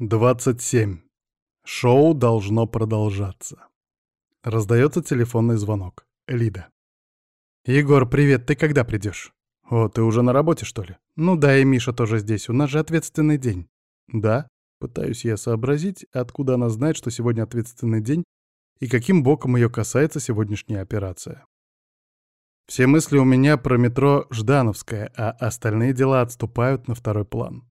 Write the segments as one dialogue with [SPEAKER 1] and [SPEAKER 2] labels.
[SPEAKER 1] 27. Шоу должно продолжаться. Раздается телефонный звонок. Лида. «Егор, привет, ты когда придешь? «О, ты уже на работе, что ли?» «Ну да, и Миша тоже здесь, у нас же ответственный день». «Да?» Пытаюсь я сообразить, откуда она знает, что сегодня ответственный день, и каким боком ее касается сегодняшняя операция. Все мысли у меня про метро Ждановская, а остальные дела отступают на второй план.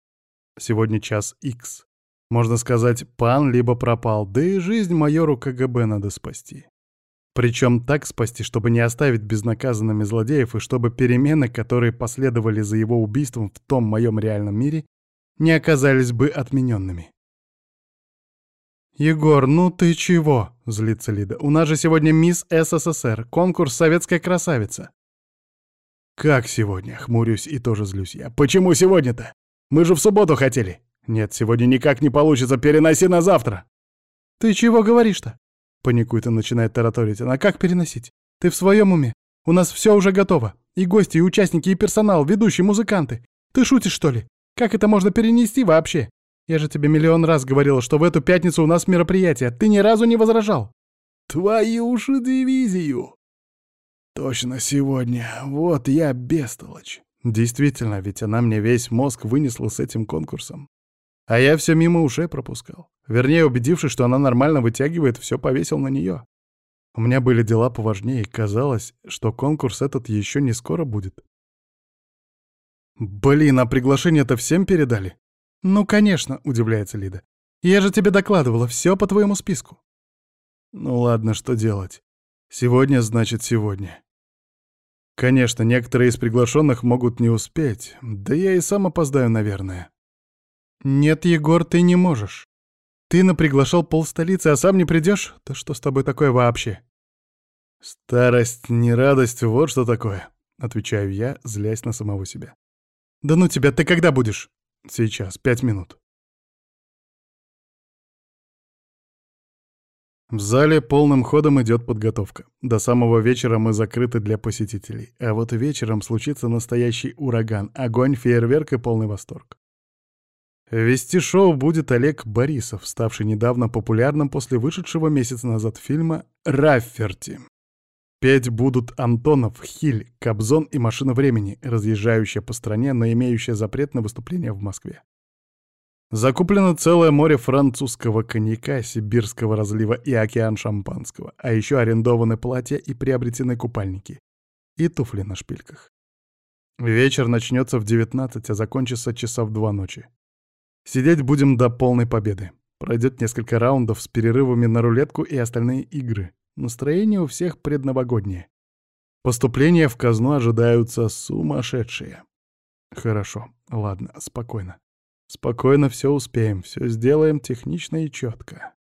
[SPEAKER 1] Сегодня час икс. Можно сказать, пан либо пропал, да и жизнь майору КГБ надо спасти. Причем так спасти, чтобы не оставить безнаказанными злодеев, и чтобы перемены, которые последовали за его убийством в том моем реальном мире, не оказались бы отмененными. «Егор, ну ты чего?» — злится Лида. «У нас же сегодня мисс СССР, конкурс «Советская красавица». «Как сегодня?» — хмурюсь и тоже злюсь я. «Почему сегодня-то? Мы же в субботу хотели!» «Нет, сегодня никак не получится, переноси на завтра!» «Ты чего говоришь-то?» — паникует и начинает тараторить. «А как переносить? Ты в своем уме? У нас все уже готово. И гости, и участники, и персонал, ведущие, музыканты. Ты шутишь, что ли? Как это можно перенести вообще? Я же тебе миллион раз говорила, что в эту пятницу у нас мероприятие. Ты ни разу не возражал».
[SPEAKER 2] «Твою же дивизию!» «Точно сегодня. Вот я бестолочь».
[SPEAKER 1] Действительно, ведь она мне весь мозг вынесла с этим конкурсом. А я все мимо ушей пропускал. Вернее, убедившись, что она нормально вытягивает, все повесил на нее. У меня были дела поважнее, и казалось, что конкурс этот еще не скоро будет. «Блин, а приглашение-то всем передали?» «Ну, конечно», — удивляется Лида. «Я же тебе докладывала, все по твоему списку». «Ну ладно, что делать? Сегодня значит сегодня». Конечно, некоторые из приглашенных могут не успеть, да я и сам опоздаю, наверное. «Нет, Егор, ты не можешь. Ты наприглашал полстолицы, а сам не придешь? Да что с тобой такое вообще?» «Старость, не радость, вот что такое», — отвечаю я, злясь на самого себя. «Да ну тебя, ты когда будешь?» «Сейчас, пять минут». В зале полным ходом идет подготовка. До самого вечера мы закрыты для посетителей. А вот вечером случится настоящий ураган, огонь, фейерверк и полный восторг. Вести шоу будет Олег Борисов, ставший недавно популярным после вышедшего месяц назад фильма «Рафферти». Петь будут Антонов, Хиль, Кобзон и Машина времени, разъезжающая по стране, но имеющая запрет на выступление в Москве. Закуплено целое море французского коньяка, сибирского разлива и океан шампанского, а еще арендованы платья и приобретены купальники. И туфли на шпильках. Вечер начнется в 19, а закончится часа в 2 ночи. Сидеть будем до полной победы. Пройдет несколько раундов с перерывами на рулетку и остальные игры. Настроение у всех предновогоднее. Поступления в казну ожидаются сумасшедшие. Хорошо, ладно, спокойно. Спокойно все успеем, все сделаем технично и четко.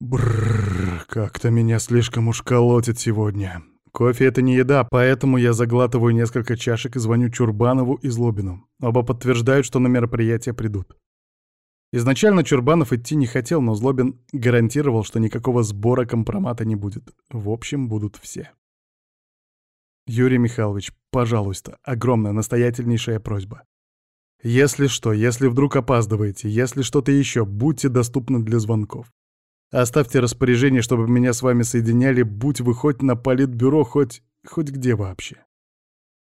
[SPEAKER 1] Бррр, как-то меня слишком уж колотит сегодня. Кофе — это не еда, поэтому я заглатываю несколько чашек и звоню Чурбанову и Злобину. Оба подтверждают, что на мероприятие придут. Изначально Чурбанов идти не хотел, но Злобин гарантировал, что никакого сбора компромата не будет. В общем, будут все. Юрий Михайлович, пожалуйста, огромная, настоятельнейшая просьба. Если что, если вдруг опаздываете, если что-то еще, будьте доступны для звонков. Оставьте распоряжение, чтобы меня с вами соединяли, будь вы хоть на политбюро, хоть... хоть где вообще.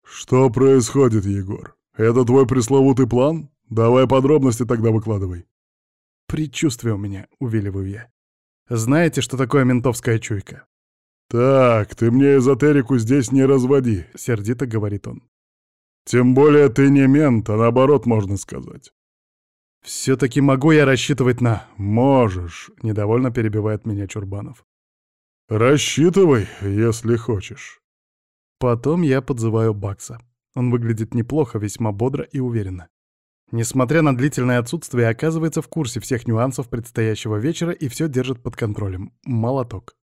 [SPEAKER 2] Что происходит, Егор? Это твой пресловутый план? Давай подробности тогда выкладывай.
[SPEAKER 1] Предчувствие у меня, увиливаю я. Знаете, что такое ментовская чуйка?
[SPEAKER 2] «Так, ты мне эзотерику здесь не разводи», —
[SPEAKER 1] сердито говорит он.
[SPEAKER 2] «Тем более ты не мент, а наоборот, можно сказать».
[SPEAKER 1] «Все-таки могу я рассчитывать на...»
[SPEAKER 2] «Можешь», —
[SPEAKER 1] недовольно перебивает меня Чурбанов.
[SPEAKER 2] «Рассчитывай, если хочешь».
[SPEAKER 1] Потом я подзываю Бакса. Он выглядит неплохо, весьма бодро и уверенно. Несмотря на длительное отсутствие, оказывается в курсе всех нюансов предстоящего вечера и все держит под контролем. Молоток.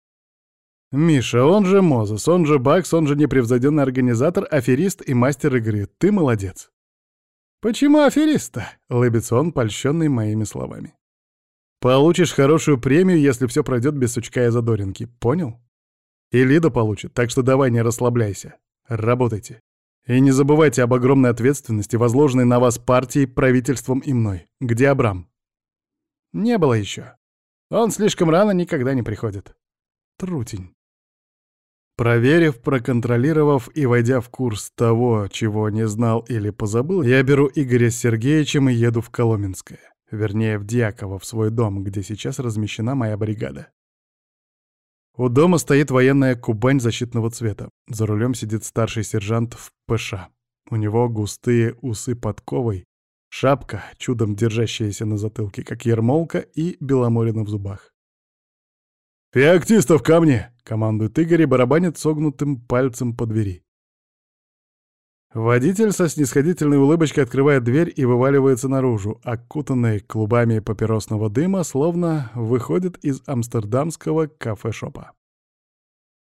[SPEAKER 1] «Миша, он же Мозес, он же Бакс, он же непревзойденный организатор, аферист и мастер игры. Ты молодец». «Почему аферист-то?» — лыбится он, польщенный моими словами. «Получишь хорошую премию, если все пройдет без сучка и задоринки. Понял? И Лида получит, так что давай не расслабляйся. Работайте». И не забывайте об огромной ответственности, возложенной на вас партией, правительством и мной. Где Абрам? Не было еще. Он слишком рано никогда не приходит. Трутень. Проверив, проконтролировав и войдя в курс того, чего не знал или позабыл, я беру Игоря с Сергеевичем и еду в Коломенское. Вернее, в Дьяково, в свой дом, где сейчас размещена моя бригада. У дома стоит военная кубань защитного цвета. За рулем сидит старший сержант в ПШ. У него густые усы подковой, шапка, чудом держащаяся на затылке, как ермолка, и беломорина в зубах. «Феоктистов ко мне!» — командует Игорь и барабанит согнутым пальцем по двери. Водитель со снисходительной улыбочкой открывает дверь и вываливается наружу, окутанный клубами папиросного дыма, словно выходит из амстердамского кафе-шопа.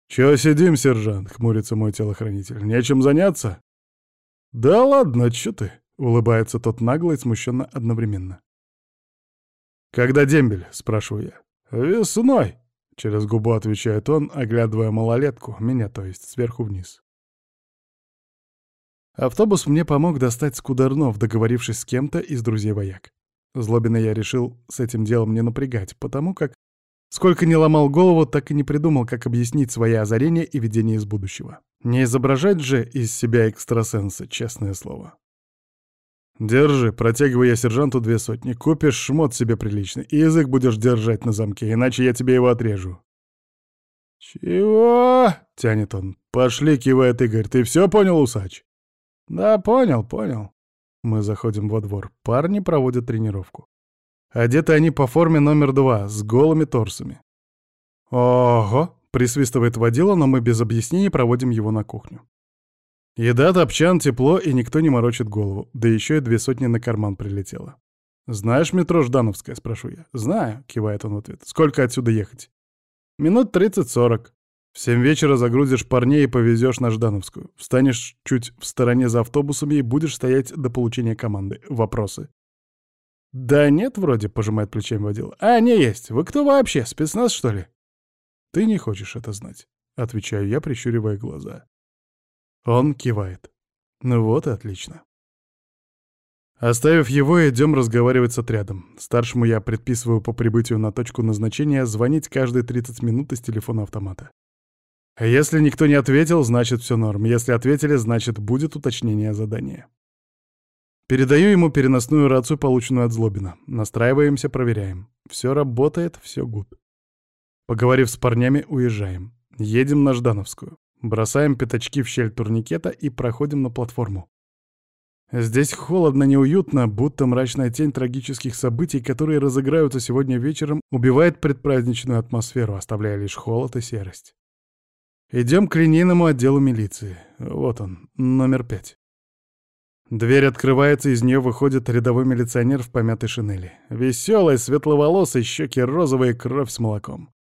[SPEAKER 1] «Чё сидим, сержант?» — хмурится мой телохранитель. «Нечем заняться?» «Да ладно, чё ты?» — улыбается тот нагло и смущенно одновременно. «Когда дембель?» — спрашиваю я. «Весной!» — через губу отвечает он, оглядывая малолетку, меня, то есть, сверху вниз. Автобус мне помог достать Скударнов, договорившись с кем-то из друзей вояк. Злобина я решил с этим делом не напрягать, потому как, сколько не ломал голову, так и не придумал, как объяснить свои озарения и видения из будущего. Не изображать же из себя экстрасенса, честное слово. «Держи», — протягиваю я сержанту две сотни. «Купишь шмот себе приличный, и язык будешь держать на замке, иначе я тебе его отрежу». «Чего?» — тянет он. «Пошли», — кивает Игорь. «Ты все понял, усач?» «Да, понял, понял». Мы заходим во двор. Парни проводят тренировку. Одеты они по форме номер два, с голыми торсами. «Ого!» — присвистывает водила, но мы без объяснений проводим его на кухню. Еда, топчан, тепло, и никто не морочит голову. Да еще и две сотни на карман прилетело. «Знаешь метро Ждановское?» — спрошу я. «Знаю», — кивает он в ответ. «Сколько отсюда ехать?» «Минут тридцать-сорок». В семь вечера загрузишь парней и повезешь на Ждановскую. Встанешь чуть в стороне за автобусами и будешь стоять до получения команды. Вопросы? «Да нет, вроде», — пожимает плечами водила. «А, не есть. Вы кто вообще? Спецназ, что ли?» «Ты не хочешь это знать», — отвечаю я, прищуривая глаза. Он кивает. Ну вот и отлично. Оставив его, идем разговаривать с отрядом. Старшему я предписываю по прибытию на точку назначения звонить каждые 30 минут из телефона автомата. А если никто не ответил, значит все норм. Если ответили, значит будет уточнение задания. Передаю ему переносную рацию, полученную от Злобина. Настраиваемся, проверяем. Все работает, все гуд. Поговорив с парнями, уезжаем. Едем на Ждановскую. Бросаем пятачки в щель турникета и проходим на платформу. Здесь холодно, неуютно, будто мрачная тень трагических событий, которые разыграются сегодня вечером, убивает предпраздничную атмосферу, оставляя лишь холод и серость. Идем к линейному отделу милиции. Вот он, номер пять. Дверь открывается, из нее выходит рядовой милиционер в помятой шинели. Веселый, светловолосый, щеки розовые, кровь с молоком.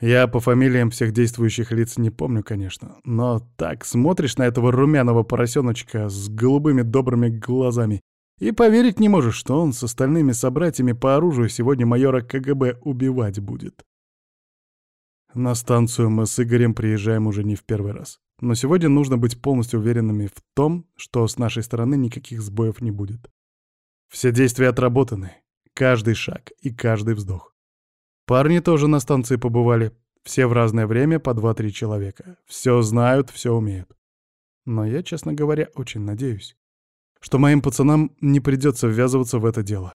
[SPEAKER 1] Я по фамилиям всех действующих лиц не помню, конечно, но так смотришь на этого румяного поросеночка с голубыми добрыми глазами и поверить не можешь, что он с остальными собратьями по оружию сегодня майора КГБ убивать будет. На станцию мы с Игорем приезжаем уже не в первый раз. Но сегодня нужно быть полностью уверенными в том, что с нашей стороны никаких сбоев не будет. Все действия отработаны. Каждый шаг и каждый вздох. Парни тоже на станции побывали. Все в разное время по два-три человека. Все знают, все умеют. Но я, честно говоря, очень надеюсь, что моим пацанам не придется ввязываться в это дело.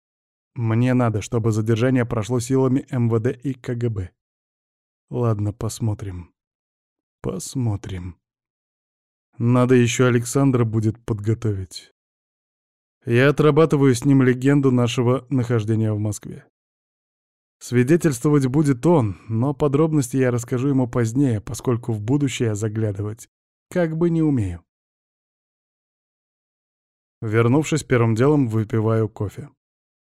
[SPEAKER 1] Мне надо, чтобы задержание прошло силами МВД и КГБ. Ладно, посмотрим. Посмотрим. Надо еще Александра будет подготовить. Я отрабатываю с ним легенду нашего нахождения в Москве. Свидетельствовать будет он, но подробности я расскажу ему позднее, поскольку в будущее заглядывать как бы не умею. Вернувшись первым делом, выпиваю кофе.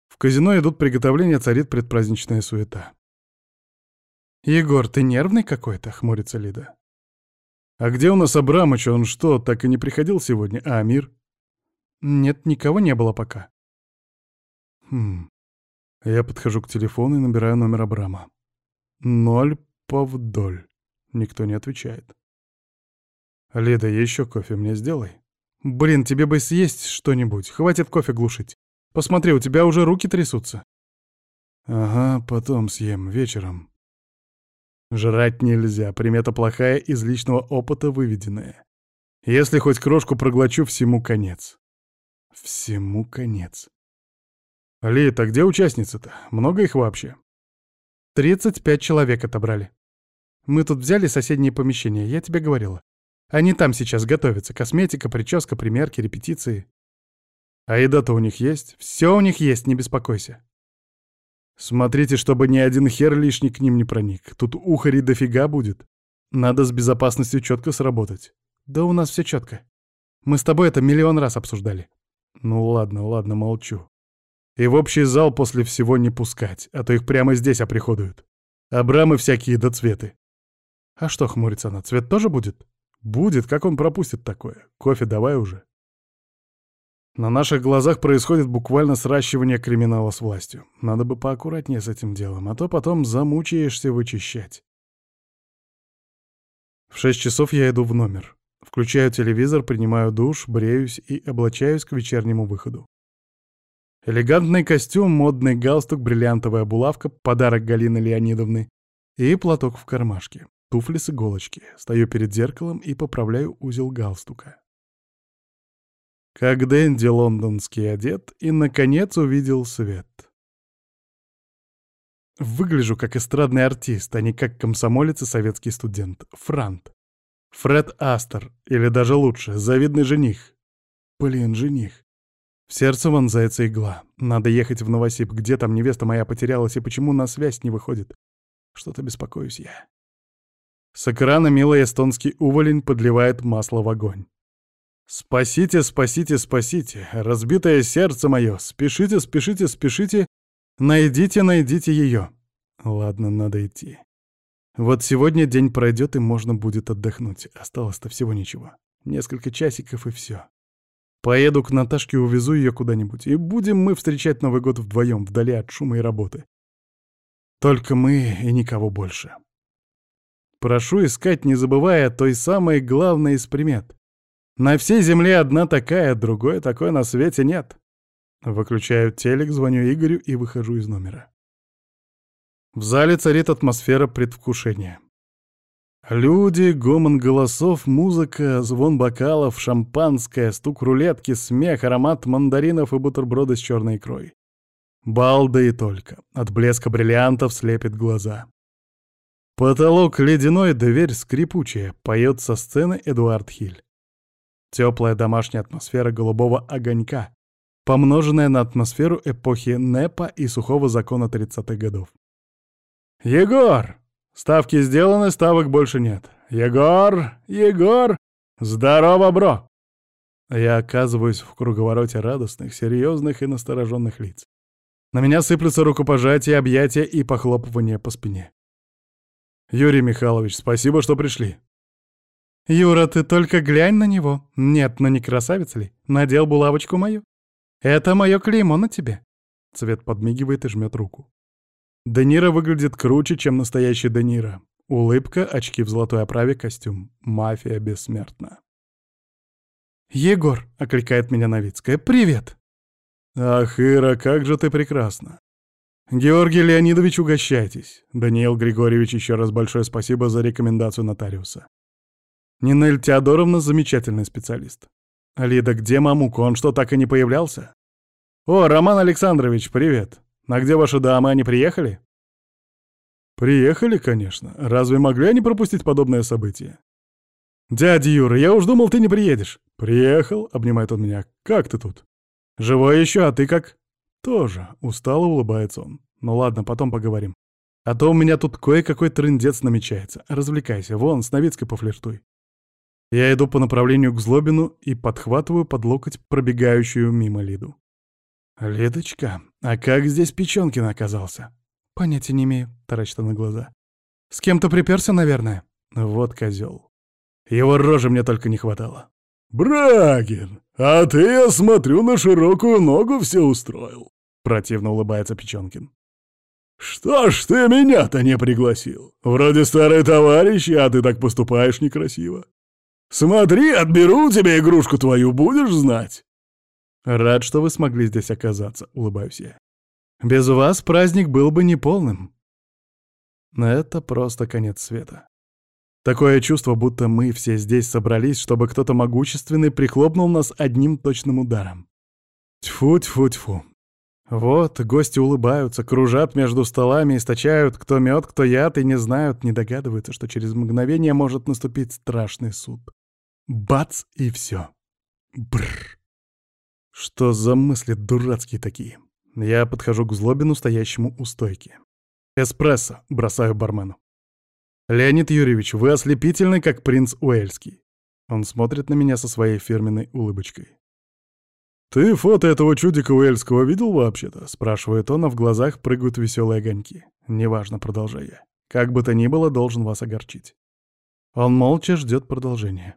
[SPEAKER 1] В казино идут приготовления, царит предпраздничная суета. «Егор, ты нервный какой-то?» — хмурится Лида. «А где у нас Абрамыч? Он что, так и не приходил сегодня? А Амир?» «Нет, никого не было пока». «Хм...» Я подхожу к телефону и набираю номер Абрама. «Ноль повдоль». Никто не отвечает. «Лида, еще кофе мне сделай». «Блин, тебе бы съесть что-нибудь. Хватит кофе глушить. Посмотри, у тебя уже руки трясутся». Ага, потом съем, вечером. Жрать нельзя, примета плохая, из личного опыта выведенная. Если хоть крошку проглочу, всему конец. Всему конец. Лид, а где участницы-то? Много их вообще? Тридцать пять человек отобрали. Мы тут взяли соседние помещения, я тебе говорила. Они там сейчас готовятся. Косметика, прическа, примерки, репетиции. А еда-то у них есть? Все у них есть, не беспокойся. Смотрите, чтобы ни один хер лишний к ним не проник. Тут ухари дофига будет. Надо с безопасностью четко сработать. Да у нас все четко. Мы с тобой это миллион раз обсуждали. Ну ладно, ладно, молчу. И в общий зал после всего не пускать, а то их прямо здесь оприходуют. Абрамы всякие до цветы. А что хмурится она, цвет тоже будет? Будет, как он пропустит такое? Кофе давай уже. На наших глазах происходит буквально сращивание криминала с властью. Надо бы поаккуратнее с этим делом, а то потом замучаешься вычищать. В шесть часов я иду в номер. Включаю телевизор, принимаю душ, бреюсь и облачаюсь к вечернему выходу. Элегантный костюм, модный галстук, бриллиантовая булавка, подарок Галины Леонидовны и платок в кармашке, туфли с иголочки. Стою перед зеркалом и поправляю узел галстука. Как Дэнди лондонский одет и, наконец, увидел свет. Выгляжу как эстрадный артист, а не как комсомолец и советский студент. Франт. Фред Астер, или даже лучше, завидный жених. Блин, жених. В сердце вонзается игла. Надо ехать в Новосиб. Где там невеста моя потерялась и почему на связь не выходит? Что-то беспокоюсь я. С экрана милый эстонский уволень подливает масло в огонь. «Спасите, спасите, спасите! Разбитое сердце мое! Спешите, спешите, спешите! Найдите, найдите ее!» Ладно, надо идти. Вот сегодня день пройдет и можно будет отдохнуть. Осталось-то всего ничего. Несколько часиков и все. Поеду к Наташке, увезу ее куда-нибудь, и будем мы встречать Новый год вдвоем, вдали от шума и работы. Только мы и никого больше. Прошу искать, не забывая той самой главной из примет. На всей земле одна такая, другой такой на свете нет. Выключаю телек, звоню Игорю и выхожу из номера. В зале царит атмосфера предвкушения. Люди, гомон голосов, музыка, звон бокалов, шампанское, стук рулетки, смех, аромат мандаринов и бутерброды с черной икрой. Балда и только. От блеска бриллиантов слепит глаза. Потолок ледяной, дверь скрипучая, поет со сцены Эдуард Хиль. Теплая домашняя атмосфера голубого огонька, помноженная на атмосферу эпохи НЭПа и сухого закона 30-х годов. «Егор! Ставки сделаны, ставок больше нет. Егор! Егор! Здорово, бро!» Я оказываюсь в круговороте радостных, серьезных и настороженных лиц. На меня сыплются рукопожатия, объятия и похлопывания по спине. «Юрий Михайлович, спасибо, что пришли». «Юра, ты только глянь на него. Нет, ну не красавица ли? Надел булавочку мою. Это мое клеймо на тебе». Цвет подмигивает и жмет руку. Де Ниро выглядит круче, чем настоящий Де Ниро. Улыбка, очки в золотой оправе, костюм. Мафия бессмертна. «Егор!» — окликает меня Новицкая. «Привет!» «Ах, Ира, как же ты прекрасна!» «Георгий Леонидович, угощайтесь!» Даниил Григорьевич, еще раз большое спасибо за рекомендацию нотариуса. Нинель Теодоровна — замечательный специалист. Лида, где Мамук? Он что, так и не появлялся? «О, Роман Александрович, привет!» А где ваши дамы, они приехали?» «Приехали, конечно. Разве могли они пропустить подобное событие?» «Дядя Юра, я уж думал, ты не приедешь». «Приехал», — обнимает он меня. «Как ты тут?» «Живой еще, а ты как?» «Тоже», — устало улыбается он. «Ну ладно, потом поговорим. А то у меня тут кое-какой трындец намечается. Развлекайся, вон, с Новицкой пофлиртуй». Я иду по направлению к Злобину и подхватываю под локоть пробегающую мимо Лиду. «Лидочка, а как здесь Печенкин оказался?» «Понятия не имею», — таращит на глаза. «С кем-то приперся, наверное?» «Вот козел. Его рожи мне только не хватало».
[SPEAKER 2] «Брагин, а ты, я смотрю, на широкую ногу все устроил», — противно улыбается Печенкин. «Что ж ты меня-то не пригласил? Вроде старый товарищ, а ты так поступаешь некрасиво. Смотри, отберу у тебя игрушку твою, будешь знать».
[SPEAKER 1] «Рад, что вы смогли здесь оказаться», — улыбаюсь я. Без вас праздник был бы неполным. Это просто конец света. Такое чувство, будто мы все здесь собрались, чтобы кто-то могущественный прихлопнул нас одним точным ударом. Тьфу-тьфу-тьфу. Вот, гости улыбаются, кружат между столами, источают кто мед, кто яд, и не знают, не догадываются, что через мгновение может наступить страшный суд. Бац, и все. Бррр. Что за мысли дурацкие такие? Я подхожу к Злобину, стоящему у стойки. «Эспрессо», — бросаю бармену. «Леонид Юрьевич, вы ослепительны, как принц Уэльский». Он смотрит на меня со своей фирменной улыбочкой. «Ты фото этого чудика Уэльского видел вообще-то?» — спрашивает он, а в глазах прыгают веселые огоньки. «Неважно, продолжаю. Как бы то ни было, должен вас огорчить». Он молча ждет продолжения.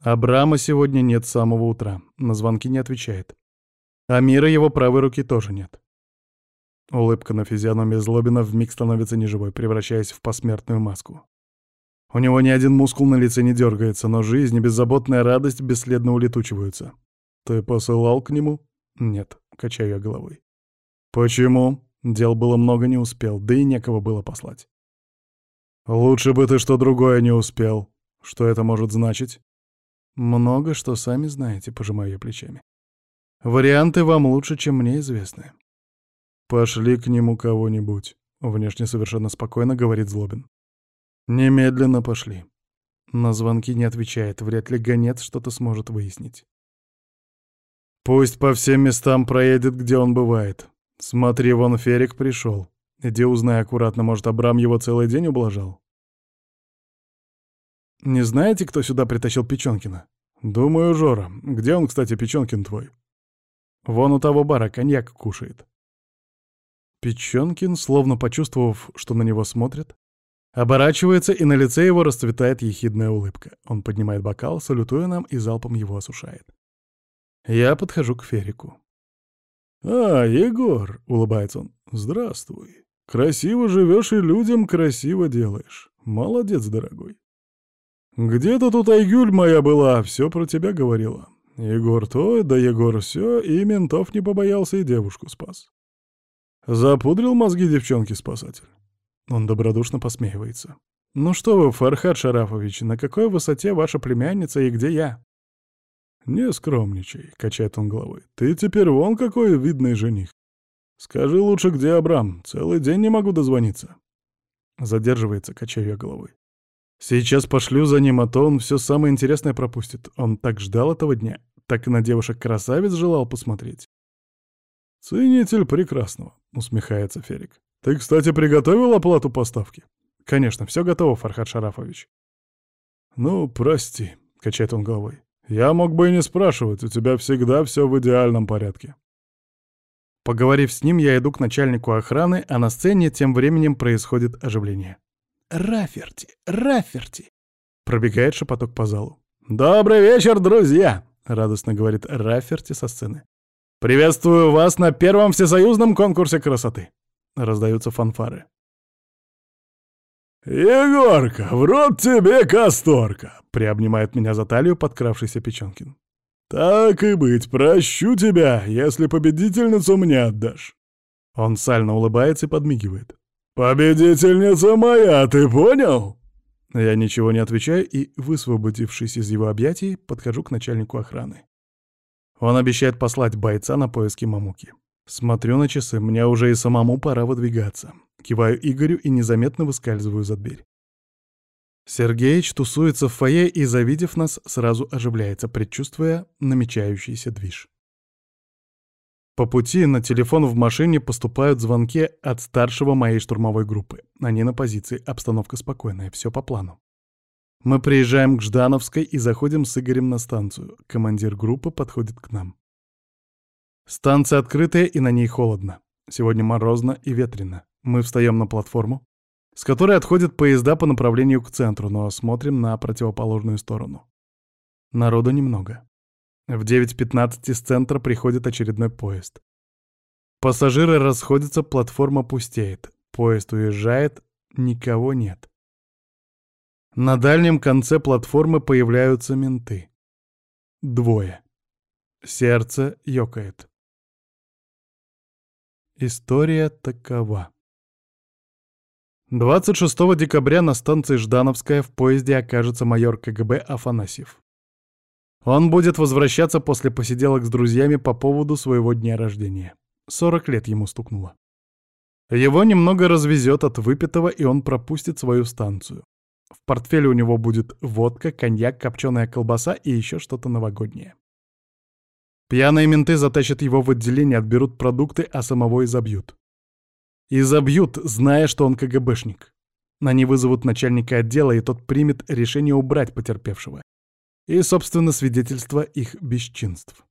[SPEAKER 1] Абрама сегодня нет с самого утра, на звонки не отвечает. А мира его правой руки тоже нет. Улыбка на физиономии Злобина вмиг становится неживой, превращаясь в посмертную маску. У него ни один мускул на лице не дергается, но жизнь и беззаботная радость бесследно улетучиваются. Ты посылал к нему? Нет, качаю я головой. Почему? Дел было много, не успел, да и некого было послать. Лучше бы ты что другое не успел. Что это может значить? Много что сами знаете, пожимаю я плечами. Варианты вам лучше, чем мне известны. Пошли к нему кого-нибудь, внешне совершенно спокойно говорит Злобин. Немедленно пошли. На звонки не отвечает, вряд ли гонец что-то сможет выяснить. Пусть по всем местам проедет, где он бывает. Смотри, вон Ферик пришел. Иди узнай аккуратно, может, Абрам его целый день ублажал. Не знаете, кто сюда притащил Печенкина? Думаю, Жора. Где он, кстати, Печенкин твой? Вон у того бара коньяк кушает. Печенкин, словно почувствовав, что на него смотрят, оборачивается, и на лице его расцветает ехидная улыбка. Он поднимает бокал, салютуя нам, и залпом его осушает. Я подхожу к Ферику. «А, Егор!» — улыбается он. «Здравствуй. Красиво живешь и людям красиво делаешь. Молодец, дорогой. «Где-то тут Айгюль моя была, все про тебя говорила. Егор то, да Егор все, и ментов не побоялся, и девушку спас. Запудрил мозги девчонки-спасатель». Он добродушно посмеивается. «Ну что вы, Фархад Шарафович, на какой высоте ваша племянница и где я?» «Не скромничай», — качает он головой. «Ты теперь вон какой видный жених. Скажи лучше, где Абрам? Целый день не могу дозвониться». Задерживается, качаю я головой. Сейчас пошлю за ним, а то он все самое интересное пропустит. Он так ждал этого дня, так и на девушек-красавиц желал посмотреть. «Ценитель прекрасного», — усмехается Ферик. «Ты, кстати, приготовил оплату поставки?» «Конечно, все готово, Фархад Шарафович». «Ну, прости», — качает он головой. «Я мог бы и не спрашивать, у тебя всегда все в идеальном порядке». Поговорив с ним, я иду к начальнику охраны, а на сцене тем временем происходит оживление. Раферти, Раферти!» Пробегает шепоток по залу. «Добрый вечер, друзья!» — радостно говорит Раферти со сцены. «Приветствую вас на первом всесоюзном конкурсе красоты!» Раздаются фанфары.
[SPEAKER 2] «Егорка, в рот тебе касторка!» — приобнимает меня за талию подкравшийся Печенкин. «Так и быть, прощу тебя, если победительницу мне отдашь».
[SPEAKER 1] Он сально улыбается и подмигивает.
[SPEAKER 2] «Победительница моя, ты понял?»
[SPEAKER 1] Я ничего не отвечаю и, высвободившись из его объятий, подхожу к начальнику охраны. Он обещает послать бойца на поиски Мамуки. Смотрю на часы, мне уже и самому пора выдвигаться. Киваю Игорю и незаметно выскальзываю за дверь. Сергеич тусуется в фойе и, завидев нас, сразу оживляется, предчувствуя намечающийся движ. По пути на телефон в машине поступают звонки от старшего моей штурмовой группы. Они на позиции, обстановка спокойная, все по плану. Мы приезжаем к Ждановской и заходим с Игорем на станцию. Командир группы подходит к нам. Станция открытая и на ней холодно. Сегодня морозно и ветрено. Мы встаем на платформу, с которой отходят поезда по направлению к центру, но смотрим на противоположную сторону. Народу немного. В 9.15 с центра приходит очередной поезд. Пассажиры расходятся, платформа пустеет. Поезд уезжает, никого нет. На дальнем конце платформы появляются менты. Двое. Сердце ёкает. История такова. 26 декабря на станции Ждановская в поезде окажется майор КГБ Афанасьев. Он будет возвращаться после посиделок с друзьями по поводу своего дня рождения. 40 лет ему стукнуло. Его немного развезет от выпитого, и он пропустит свою станцию. В портфеле у него будет водка, коньяк, копченая колбаса и еще что-то новогоднее. Пьяные менты затащат его в отделение, отберут продукты, а самого изобьют. Изобьют, зная, что он КГБшник. Они вызовут начальника отдела, и тот примет решение убрать потерпевшего. И, собственно, свидетельство их бесчинств.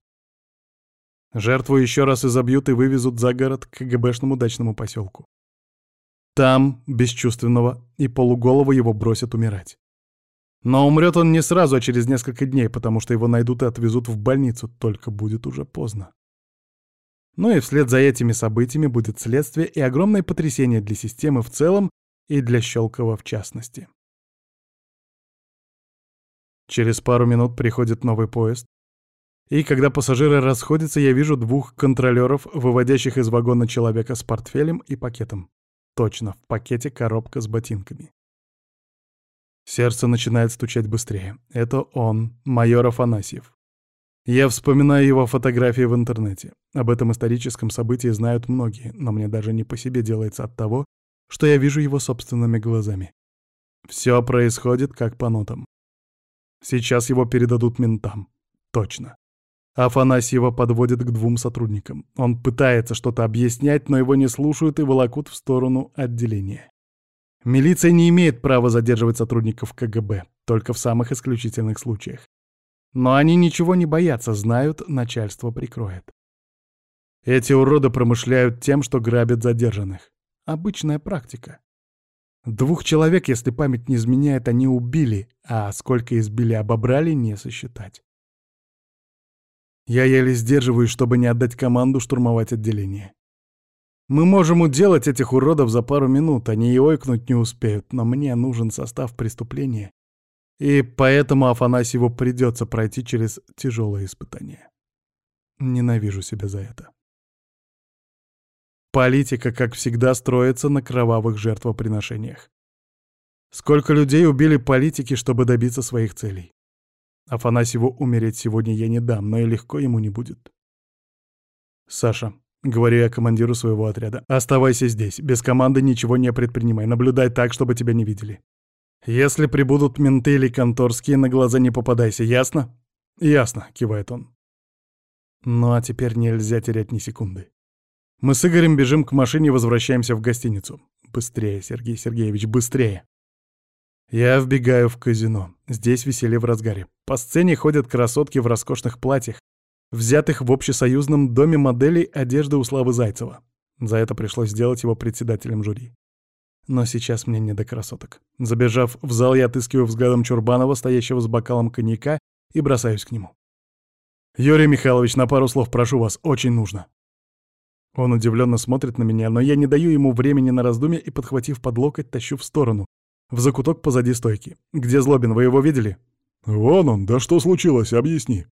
[SPEAKER 1] Жертву еще раз изобьют и вывезут за город к КГБшному дачному поселку. Там, бесчувственного и полуголого, его бросят умирать. Но умрет он не сразу, а через несколько дней, потому что его найдут и отвезут в больницу, только будет уже поздно. Ну и вслед за этими событиями будет следствие и огромное потрясение для системы в целом и для Щелкова в частности. Через пару минут приходит новый поезд, и когда пассажиры расходятся, я вижу двух контролеров, выводящих из вагона человека с портфелем и пакетом. Точно, в пакете коробка с ботинками. Сердце начинает стучать быстрее. Это он, майор Афанасьев. Я вспоминаю его фотографии в интернете. Об этом историческом событии знают многие, но мне даже не по себе делается от того, что я вижу его собственными глазами. Все происходит как по нотам. Сейчас его передадут ментам. Точно. Афанасьева подводит к двум сотрудникам. Он пытается что-то объяснять, но его не слушают и волокут в сторону отделения. Милиция не имеет права задерживать сотрудников КГБ, только в самых исключительных случаях. Но они ничего не боятся, знают, начальство прикроет. Эти уроды промышляют тем, что грабят задержанных. Обычная практика. Двух человек, если память не изменяет, они убили, а сколько избили обобрали, не сосчитать. Я еле сдерживаюсь, чтобы не отдать команду штурмовать отделение. Мы можем уделать этих уродов за пару минут, они и ойкнуть не успеют, но мне нужен состав преступления. И поэтому Афанасьеву придется пройти через тяжелое испытание. Ненавижу себя за это. Политика, как всегда, строится на кровавых жертвоприношениях. Сколько людей убили политики, чтобы добиться своих целей? Афанасьеву умереть сегодня я не дам, но и легко ему не будет. «Саша», — говорю я командиру своего отряда, — «оставайся здесь, без команды ничего не предпринимай, наблюдай так, чтобы тебя не видели. Если прибудут менты или конторские, на глаза не попадайся, ясно?» «Ясно», — кивает он. Ну а теперь нельзя терять ни секунды. Мы с Игорем бежим к машине и возвращаемся в гостиницу. Быстрее, Сергей Сергеевич, быстрее. Я вбегаю в казино. Здесь веселье в разгаре. По сцене ходят красотки в роскошных платьях, взятых в общесоюзном доме моделей одежды у Славы Зайцева. За это пришлось сделать его председателем жюри. Но сейчас мне не до красоток. Забежав в зал, я отыскиваю взглядом Чурбанова, стоящего с бокалом коньяка, и бросаюсь к нему. «Юрий Михайлович, на пару слов прошу вас, очень нужно». Он удивленно смотрит на меня, но я не даю ему времени на раздумье и, подхватив под локоть, тащу в сторону, в закуток позади стойки. Где Злобин, вы его видели? Вон он, да что случилось, объясни.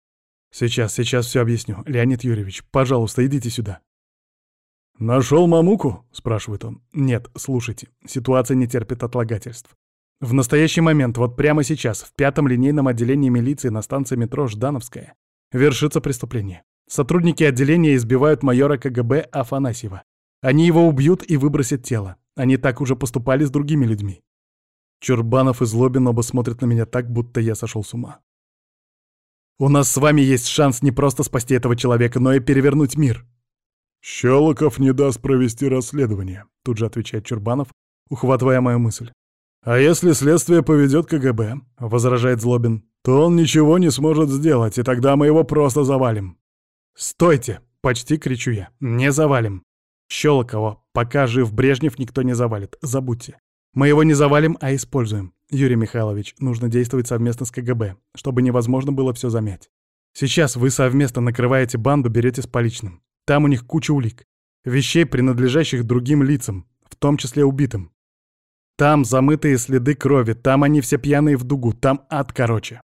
[SPEAKER 1] Сейчас, сейчас все объясню. Леонид Юрьевич, пожалуйста, идите сюда. Нашел мамуку? спрашивает он. Нет, слушайте, ситуация не терпит отлагательств. В настоящий момент, вот прямо сейчас, в пятом линейном отделении милиции на станции метро Ждановская, вершится преступление. Сотрудники отделения избивают майора КГБ Афанасьева. Они его убьют и выбросят тело. Они так уже поступали с другими людьми. Чурбанов и Злобин оба смотрят на меня так, будто я сошел с ума. «У нас с вами есть шанс не просто спасти этого человека, но и перевернуть мир». «Щелоков не даст провести расследование», — тут же отвечает Чурбанов, ухватывая мою мысль. «А если следствие поведет КГБ», — возражает Злобин, — «то он ничего не сможет сделать, и тогда мы его просто завалим». «Стойте!» — почти кричу я. «Не завалим. Щелокова, пока жив Брежнев, никто не завалит. Забудьте. Мы его не завалим, а используем. Юрий Михайлович, нужно действовать совместно с КГБ, чтобы невозможно было все замять. Сейчас вы совместно накрываете банду, берете с поличным. Там у них куча улик. Вещей, принадлежащих другим лицам, в том числе убитым. Там замытые следы крови, там они все пьяные в дугу, там ад короче.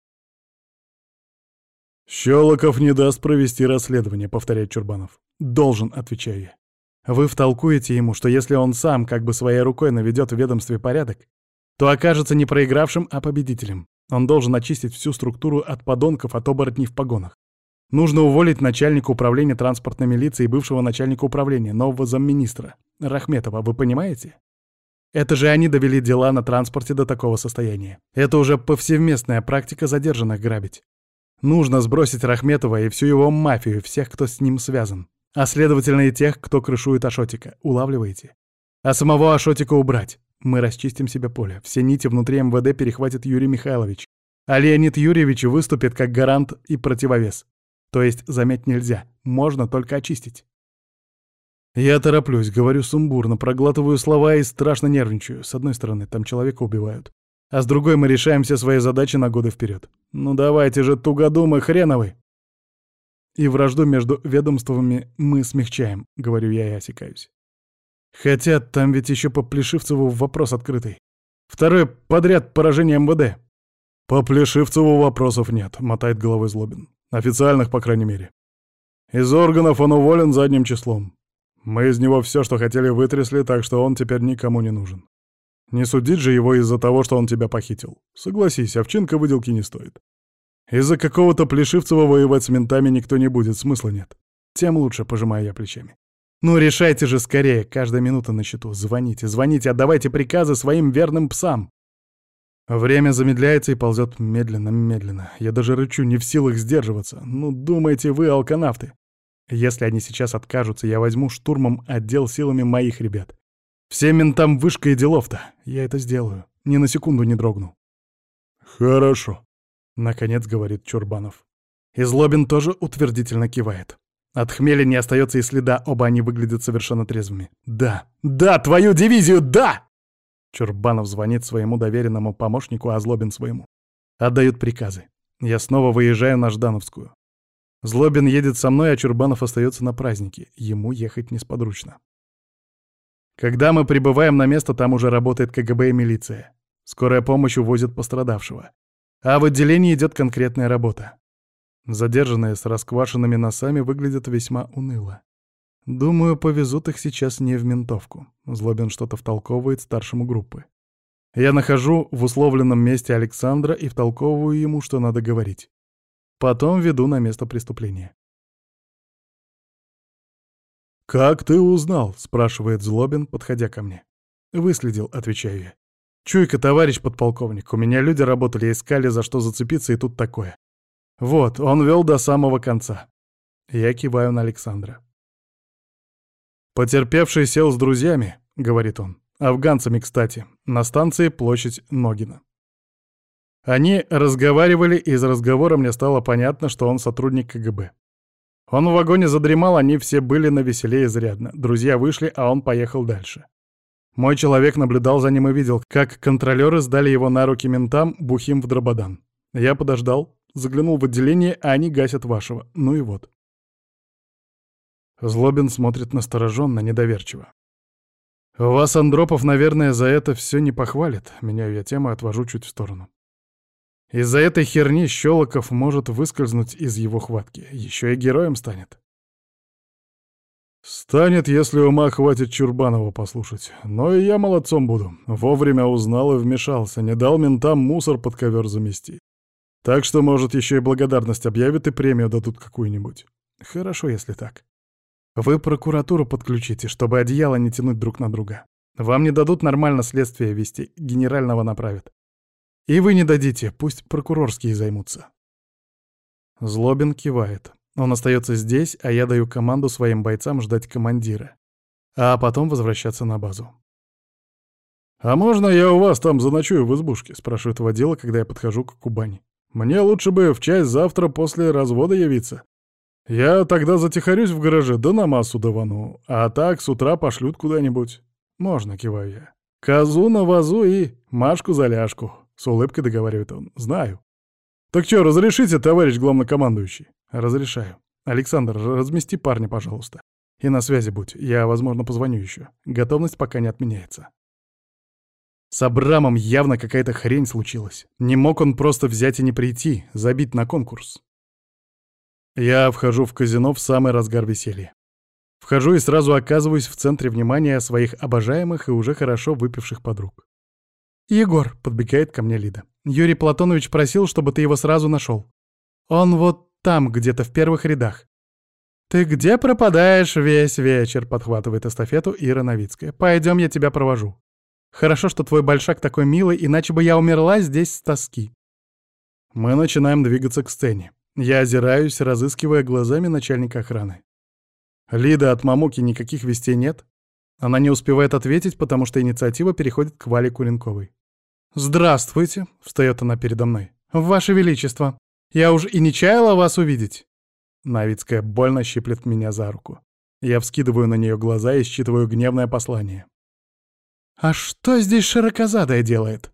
[SPEAKER 1] «Щелоков не даст провести расследование», — повторяет Чурбанов. «Должен», — отвечаю я. Вы втолкуете ему, что если он сам как бы своей рукой наведет в ведомстве порядок, то окажется не проигравшим, а победителем. Он должен очистить всю структуру от подонков, от оборотней в погонах. Нужно уволить начальника управления транспортной милиции и бывшего начальника управления, нового замминистра, Рахметова, вы понимаете? Это же они довели дела на транспорте до такого состояния. Это уже повсеместная практика задержанных грабить. Нужно сбросить Рахметова и всю его мафию, всех, кто с ним связан. А следовательно и тех, кто крышует Ашотика. Улавливаете? А самого Ашотика убрать. Мы расчистим себе поле. Все нити внутри МВД перехватит Юрий Михайлович. А Леонид Юрьевич выступит как гарант и противовес. То есть замять нельзя. Можно только очистить. Я тороплюсь, говорю сумбурно, проглатываю слова и страшно нервничаю. С одной стороны, там человека убивают. А с другой мы решаем все свои задачи на годы вперед. Ну давайте же, тугодумы хреновы! И вражду между ведомствами мы смягчаем, говорю я и осекаюсь. Хотя там ведь еще по Плешивцеву вопрос открытый. Второе подряд поражение МВД. По Плешивцеву вопросов нет, мотает головой Злобин. Официальных, по крайней мере. Из органов он уволен задним числом. Мы из него все, что хотели, вытрясли, так что он теперь никому не нужен. Не судить же его из-за того, что он тебя похитил. Согласись, овчинка выделки не стоит. Из-за какого-то Плешивцева воевать с ментами никто не будет, смысла нет. Тем лучше, пожимаю я плечами. Ну, решайте же скорее, каждая минута на счету. Звоните, звоните, отдавайте приказы своим верным псам. Время замедляется и ползет медленно-медленно. Я даже рычу, не в силах сдерживаться. Ну, думаете вы, алканавты. Если они сейчас откажутся, я возьму штурмом отдел силами моих ребят. Всем ментам вышка и делов-то. Я это сделаю. Ни на секунду не дрогну.
[SPEAKER 2] Хорошо, —
[SPEAKER 1] наконец говорит Чурбанов. И Злобин тоже утвердительно кивает. От хмеля не остается и следа, оба они выглядят совершенно трезвыми. «Да! Да! Твою дивизию! Да!» Чурбанов звонит своему доверенному помощнику, а Злобин своему. Отдают приказы. Я снова выезжаю на Ждановскую. Злобин едет со мной, а Чурбанов остается на празднике. Ему ехать несподручно. Когда мы прибываем на место, там уже работает КГБ и милиция. Скорая помощь увозит пострадавшего. А в отделении идет конкретная работа. Задержанные с расквашенными носами выглядят весьма уныло. Думаю, повезут их сейчас не в ментовку. Злобин что-то втолковывает старшему группы. Я нахожу в условленном месте Александра и втолковываю ему, что надо говорить. Потом веду на место преступления.
[SPEAKER 2] «Как ты узнал?» — спрашивает Злобин, подходя ко мне.
[SPEAKER 1] «Выследил», — отвечаю я. Чуйка, товарищ подполковник, у меня люди работали, искали, за что зацепиться, и тут такое. Вот, он вел до самого конца. Я киваю на Александра. Потерпевший сел с друзьями, говорит он. Афганцами, кстати, на станции площадь Ногина. Они разговаривали, и из разговора мне стало понятно, что он сотрудник КГБ. Он в вагоне задремал, они все были на веселе изрядно. Друзья вышли, а он поехал дальше. Мой человек наблюдал за ним и видел, как контролеры сдали его на руки ментам, бухим в дрободан. Я подождал, заглянул в отделение, а они гасят вашего. Ну и вот. Злобин смотрит настороженно, недоверчиво. «Вас, Андропов, наверное, за это все не похвалит», — меняю я тему и отвожу чуть в сторону. Из-за этой херни Щелоков может выскользнуть из его хватки, еще и героем станет.
[SPEAKER 2] Станет, если ума хватит Чурбанова послушать. Но и я молодцом буду. Вовремя узнал и вмешался, не дал ментам мусор под ковер замести. Так что, может, еще и благодарность объявят и премию дадут какую-нибудь.
[SPEAKER 1] Хорошо, если так. Вы прокуратуру подключите, чтобы одеяло не тянуть друг на друга. Вам не дадут нормально следствие вести, генерального направят. И вы не дадите, пусть прокурорские займутся. Злобин кивает. Он остается здесь, а я даю команду своим бойцам ждать командира, а потом возвращаться на базу.
[SPEAKER 2] «А можно я у вас там заночую в избушке?» — спрашивает водила, когда я подхожу к Кубани. «Мне лучше бы в часть завтра после развода явиться. Я тогда затихарюсь в гараже, да на массу давану, а так с утра пошлют куда-нибудь». «Можно», — киваю я. «Козу на вазу и Машку за ляжку», — с улыбкой договаривает он. «Знаю». «Так что, разрешите, товарищ главнокомандующий?» «Разрешаю. Александр, размести парня, пожалуйста. И на связи будь, я, возможно, позвоню еще. Готовность пока не отменяется». С Абрамом явно какая-то хрень случилась. Не мог он просто взять и не прийти, забить на конкурс. Я вхожу в казино в самый разгар веселья.
[SPEAKER 1] Вхожу и сразу оказываюсь в центре внимания своих обожаемых и уже хорошо выпивших подруг. «Егор», — подбегает ко мне Лида, — «Юрий Платонович просил, чтобы ты его сразу нашел. Он вот там, где-то в первых рядах. «Ты где пропадаешь весь вечер?» — подхватывает эстафету Ира Новицкая. «Пойдем, я тебя провожу. Хорошо, что твой большак такой милый, иначе бы я умерла здесь с тоски». Мы начинаем двигаться к сцене. Я озираюсь, разыскивая глазами начальника охраны. Лида от Мамуки никаких вестей нет. Она не успевает ответить, потому что инициатива переходит к Вале Куренковой. «Здравствуйте», — встает она передо мной. «Ваше Величество, я уж и не чаяла вас увидеть». Новицкая больно щиплет меня за руку. Я вскидываю на нее глаза и считываю гневное послание. «А что здесь широкозадая делает?»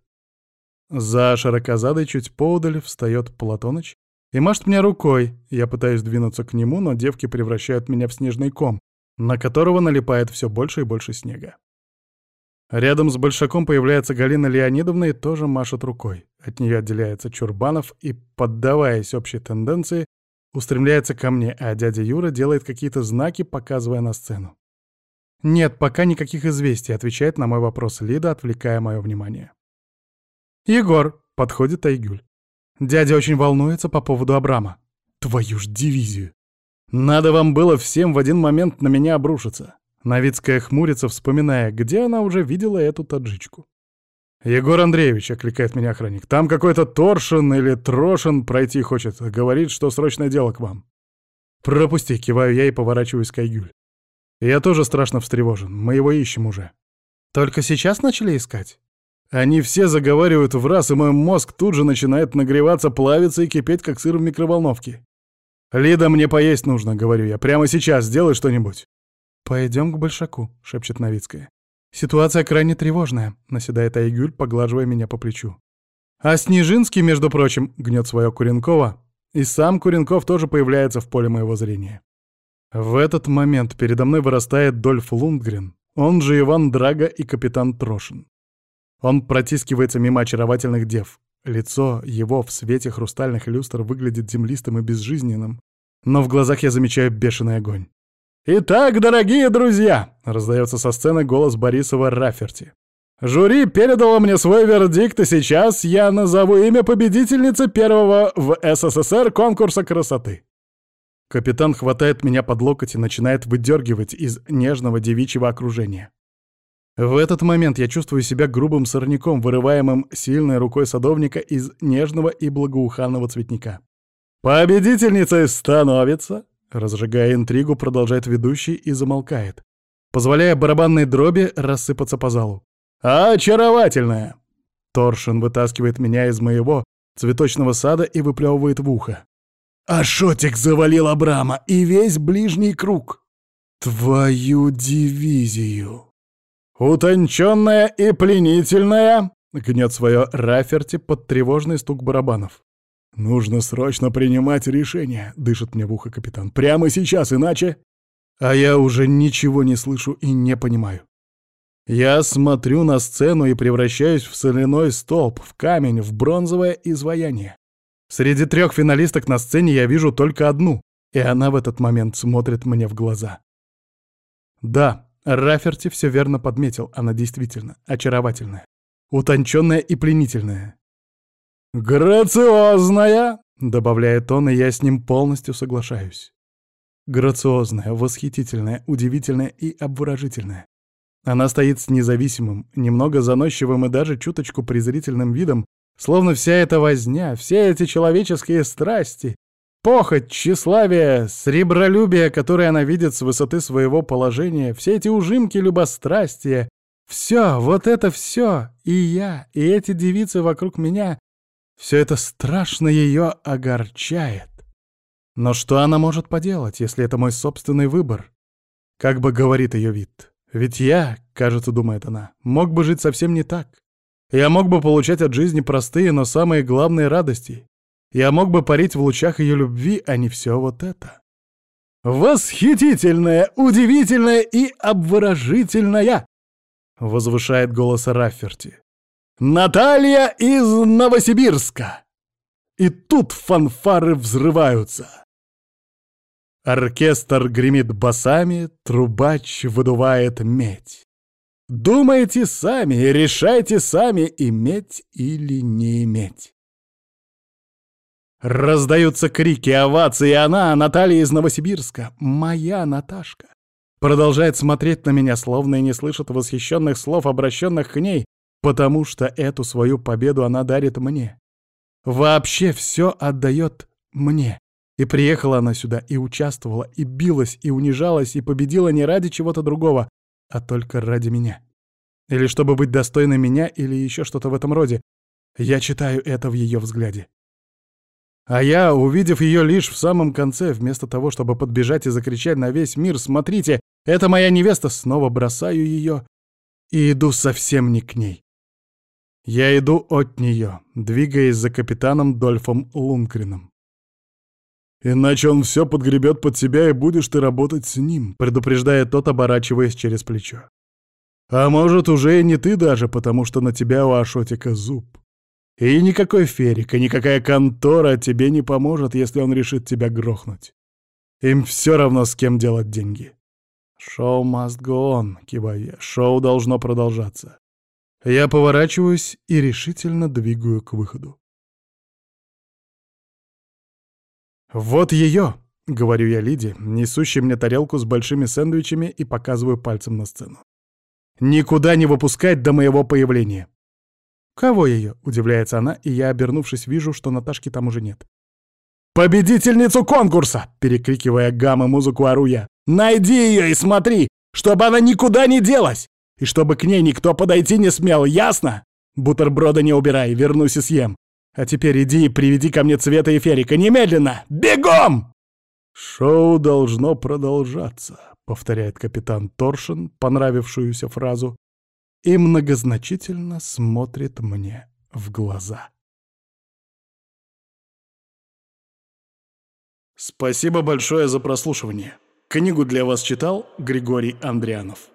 [SPEAKER 1] За широкозадой чуть поодаль встает Платоныч и машет мне рукой. Я пытаюсь двинуться к нему, но девки превращают меня в снежный ком, на которого налипает все больше и больше снега. Рядом с Большаком появляется Галина Леонидовна и тоже машет рукой. От нее отделяется Чурбанов и, поддаваясь общей тенденции, устремляется ко мне, а дядя Юра делает какие-то знаки, показывая на сцену. «Нет, пока никаких известий», — отвечает на мой вопрос Лида, отвлекая мое внимание. «Егор», — подходит Айгюль. «Дядя очень волнуется по поводу Абрама». «Твою ж дивизию! Надо вам было всем в один момент на меня обрушиться». Новицкая хмурится, вспоминая, где она уже видела эту таджичку. «Егор Андреевич», — окликает меня охранник, — «там какой-то Торшин или Трошин пройти хочет. Говорит, что срочное дело к вам». «Пропусти», — киваю я и поворачиваюсь к Айгюль. Я тоже страшно встревожен. Мы его ищем уже. Только сейчас начали искать? Они все заговаривают в раз, и мой мозг тут же начинает нагреваться, плавиться и кипеть, как сыр в микроволновке. «Лида, мне поесть нужно», — говорю я. «Прямо сейчас сделай что-нибудь». «Пойдем к Большаку», — шепчет Новицкая. «Ситуация крайне тревожная», — наседает Айгюль, поглаживая меня по плечу. «А Снежинский, между прочим, гнет свое Куренкова, и сам Куренков тоже появляется в поле моего зрения. В этот момент передо мной вырастает Дольф Лундгрен, он же Иван Драга и капитан Трошин. Он протискивается мимо очаровательных дев. Лицо его в свете хрустальных люстр выглядит землистым и безжизненным, но в глазах я замечаю бешеный огонь. «Итак, дорогие друзья!» — раздается со сцены голос Борисова Раферти. «Жюри передало мне свой вердикт, и сейчас я назову имя победительницы первого в СССР конкурса красоты». Капитан хватает меня под локоть и начинает выдергивать из нежного девичьего окружения. В этот момент я чувствую себя грубым сорняком, вырываемым сильной рукой садовника из нежного и благоуханного цветника. Победительницей становится Разжигая интригу, продолжает ведущий и замолкает, позволяя барабанной дроби рассыпаться по залу. «Очаровательная!» Торшин вытаскивает меня из моего цветочного сада и выплевывает в ухо. «Ашотик завалил Абрама и весь ближний круг!» «Твою дивизию!» «Утонченная и пленительная!» — гнет свое Раферти под тревожный стук барабанов. «Нужно срочно принимать решение», — дышит мне в ухо капитан. «Прямо сейчас, иначе...» А я уже ничего не слышу и не понимаю. Я смотрю на сцену и превращаюсь в соляной столб, в камень, в бронзовое изваяние. Среди трех финалисток на сцене я вижу только одну, и она в этот момент смотрит мне в глаза. Да, Раферти все верно подметил, она действительно очаровательная, утонченная и пленительная. «Грациозная!» — добавляет он, и я с ним полностью соглашаюсь. Грациозная, восхитительная, удивительная и обворожительная. Она стоит с независимым, немного заносчивым и даже чуточку презрительным видом, словно вся эта возня, все эти человеческие страсти, похоть, тщеславие, сребролюбие, которое она видит с высоты своего положения, все эти ужимки любострастия, все, вот это все, и я, и эти девицы вокруг меня все это страшно ее огорчает. Но что она может поделать, если это мой собственный выбор? Как бы говорит ее вид. Ведь я, кажется, думает она, мог бы жить совсем не так. Я мог бы получать от жизни простые, но самые главные радости. Я мог бы парить в лучах ее любви, а не все вот это. «Восхитительная, удивительная и обворожительная!» — возвышает голос Рафферти. Наталья из Новосибирска!» И тут фанфары взрываются. Оркестр гремит басами, трубач выдувает медь. Думайте сами, решайте сами, иметь или не иметь. Раздаются крики, овации, она, Наталья из Новосибирска, моя Наташка, продолжает смотреть на меня, словно и не слышит восхищенных слов, обращенных к ней, потому что эту свою победу она дарит мне. Вообще все отдает мне. И приехала она сюда, и участвовала, и билась, и унижалась, и победила не ради чего-то другого, а только ради меня. Или чтобы быть достойной меня, или еще что-то в этом роде. Я читаю это в ее взгляде. А я, увидев ее лишь в самом конце, вместо того, чтобы подбежать и закричать на весь мир «Смотрите, это моя невеста!» снова бросаю ее и иду совсем не к ней. Я иду от нее, двигаясь за капитаном Дольфом Лункрином. «Иначе он все подгребет под себя, и будешь ты работать с ним», предупреждает тот, оборачиваясь через плечо. «А может, уже и не ты даже, потому что на тебя у Ашотика зуб. И никакой Ферик, и никакая контора тебе не поможет, если он решит тебя грохнуть. Им все равно, с кем делать деньги. Шоу must go on, киваю. Шоу должно продолжаться. Я поворачиваюсь и решительно двигаю к выходу. «Вот ее!» — говорю я Лиде, несущей мне тарелку с большими сэндвичами и показываю пальцем на сцену. «Никуда не выпускать до моего появления!» «Кого ее?» — удивляется она, и я, обернувшись, вижу, что Наташки там уже нет. «Победительницу конкурса!» — перекрикивая гаммы музыку ору я. «Найди ее и смотри, чтобы она никуда не делась! И чтобы к ней никто подойти не смел, ясно? Бутерброда не убирай, вернусь и съем. А теперь иди и приведи ко мне цвета и ферика немедленно! Бегом!» «Шоу должно продолжаться», — повторяет капитан Торшин понравившуюся фразу и многозначительно смотрит мне в глаза. Спасибо большое за прослушивание. Книгу для вас читал Григорий Андрианов.